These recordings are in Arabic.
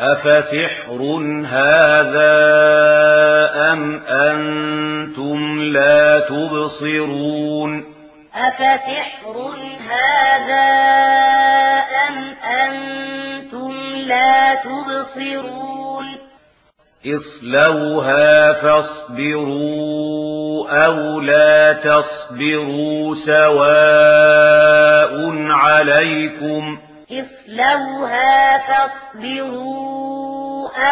أفسحر هذا أم أنتم لا تبصرون أفسحر هذا أم أنتم لا تبصرون اصلوها فاصبروا أو لا تصبروا سواء عليكم تَصْلَوْهَا فَاصْبِرُوا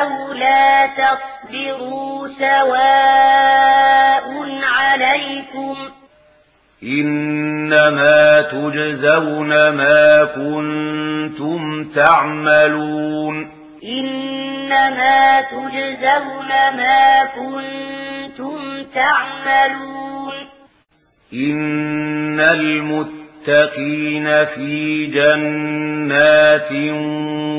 أَوْ لَا تَصْبِرُوا سَوَاءٌ عَلَيْكُمْ إِنَّمَا تُجْزَوْنَ مَا كُنتُمْ تَعْمَلُونَ إِنَّمَا تُجْزَوْنَ مَا كُنتُمْ تَعْمَلُونَ إِنَّ الْمُتَّقِينَ للمتقين في جنات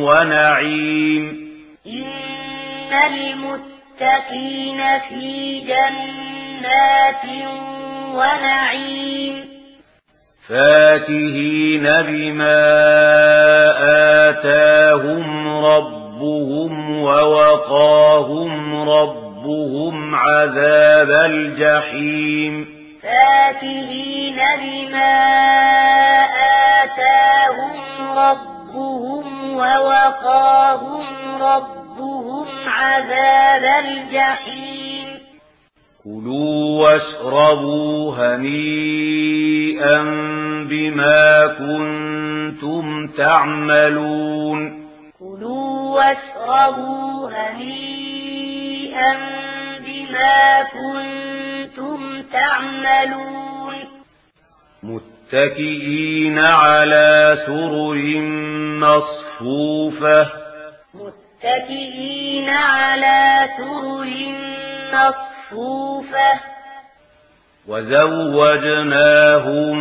ونعيم. إن المتقين في جنات ونعيم. فاتهين بما آتاهم ربهم ووقاهم ربهم عذاب الجحيم. فاكهين بما آتاهم ربهم ووقاهم ربهم عذاب الجحيم كلوا واشربوا هنيئا بما كنتم تعملون كلوا واشربوا هنيئا بما كنتم تعملون. متكئين على سرر مصفوفة متكئين على سرر مصفوفة وزوجناهم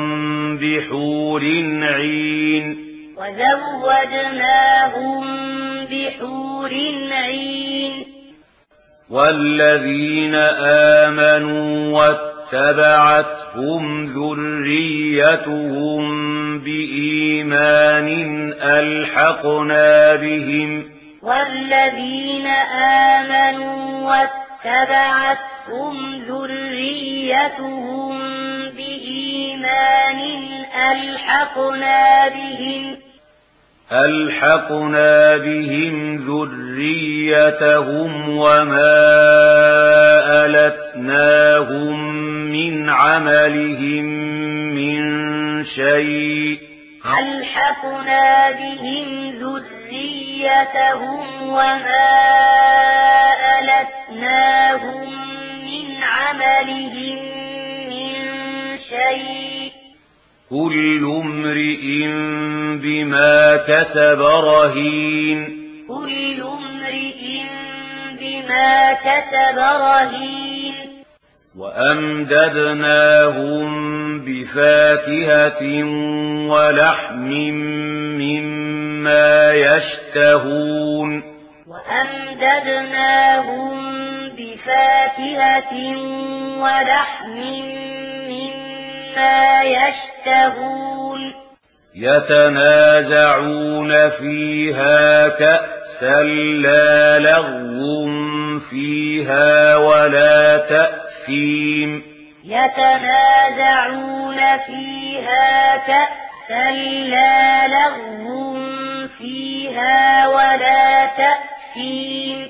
بحور عين وزوجناهم بحور عين والذين آمنوا واتقوا تَبَعَتْهُمْ ذريتهم بإيمان ألحقنا بهم والذين آمنوا واتبعتهم ذريتهم بإيمان ألحقنا بهم ألحقنا بهم ذريتهم وما فألتناهم من عملهم من شيء ألحقنا بهم ذريتهم وما ألتناهم من عملهم من شيء كل امرئ بما كتب رهين كتب كسب رهين. وأمددناهم بفاكهة ولحم مما يشتهون. وأمددناهم بفاكهة ولحم مما يشتهون. يتنازعون فيها كأسا لا لغو يتنازعون فيها كأسا لا لغو فيها ولا تأثير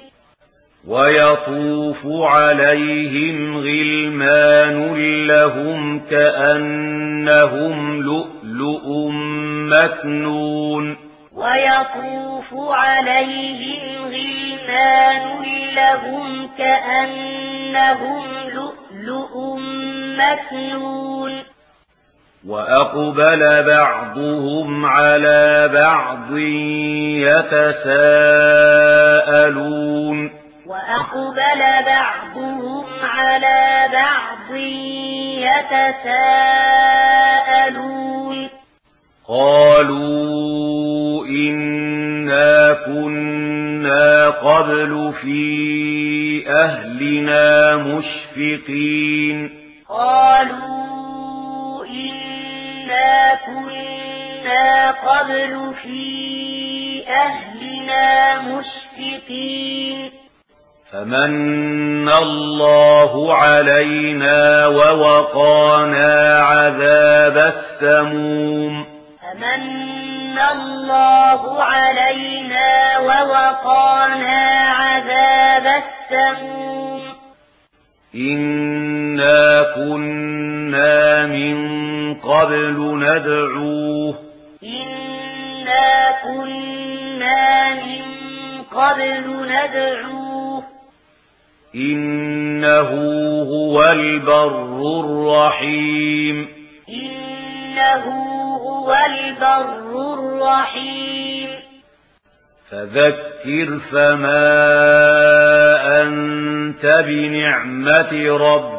ويطوف عليهم غلمان لهم كأنهم لؤلؤ مكنون. ويطوف عليهم غلمان لهم كأنهم لؤلؤ مكيون وأقبل بعضهم على بعض يتساءلون وأقبل بعضهم على بعض يتساءلون قالوا إنا كنا قبل في أهلنا مشفقين قالوا قالوا إنا كنا قبل في أهلنا مشفقين. فمن الله علينا ووقانا عذاب السموم. فمن الله علينا ووقانا عذاب السموم. إن كنا من قبل ندعوه. إنا كنا من قبل ندعوه. إنه هو البر الرحيم. إنه هو البر الرحيم. فذكر فما أنت بنعمة ربك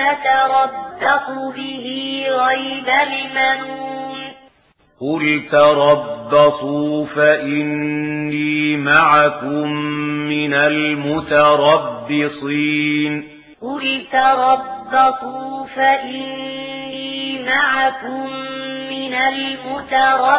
نتربص به غَيْبَ المنون. قل تربصوا فإني معكم من المتربصين. قل تربصوا فإني معكم من المتربصين.